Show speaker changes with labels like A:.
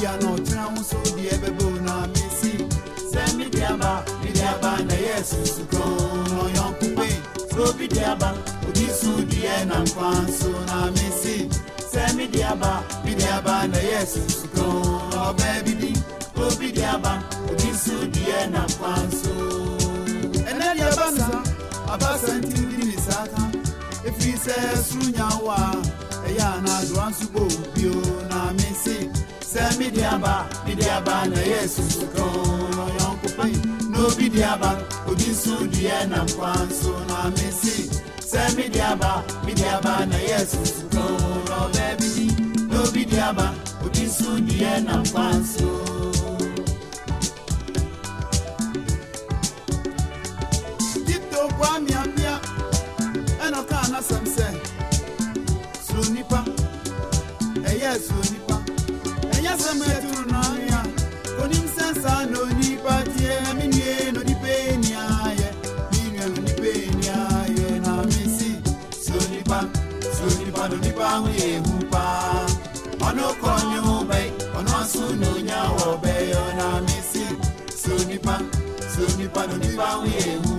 A: Ebia na ɔkyena ho so na mesi sɛ medi aba medi aba na yɛ susukron na ɔyɔnko pe sɛ obi di aba obi nso deɛ nam kwan so na mesi sɛ medi aba medi aba na yɛ susukron na ɔbaa bi di obi di aba obi nso deɛ nam kwan so ɛnɛ deɛ aba no sa aba santi di ne saa ka ɛyɛ anaadoa nso bɔ bio na mese sɛ mede aba mede aba na ɛyɛ susukron na ɔyɔnko pai na obi de aba obi nso deɛ nam kwan so na mese sɛ mede aba mede aba na ɛyɛ susukron ɔbaa bi na obi de aba obi nso deɛ nam kwan so Tito kwa miamia ɛyɛ suro nipa. Ɛnyɛ sɛ mo ɛturu n'anwea onim sɛ saa na onipa teɛ me nue na onipa eni ayɛ me nua na onipa eni ayɛ na me si suro nipa. Suro nipa na onipa ho yɛ ehu paa ɔno kɔ ne ho na onya wɔ bɛyɛ na me si suro nipa suro na onipa yɛ ehu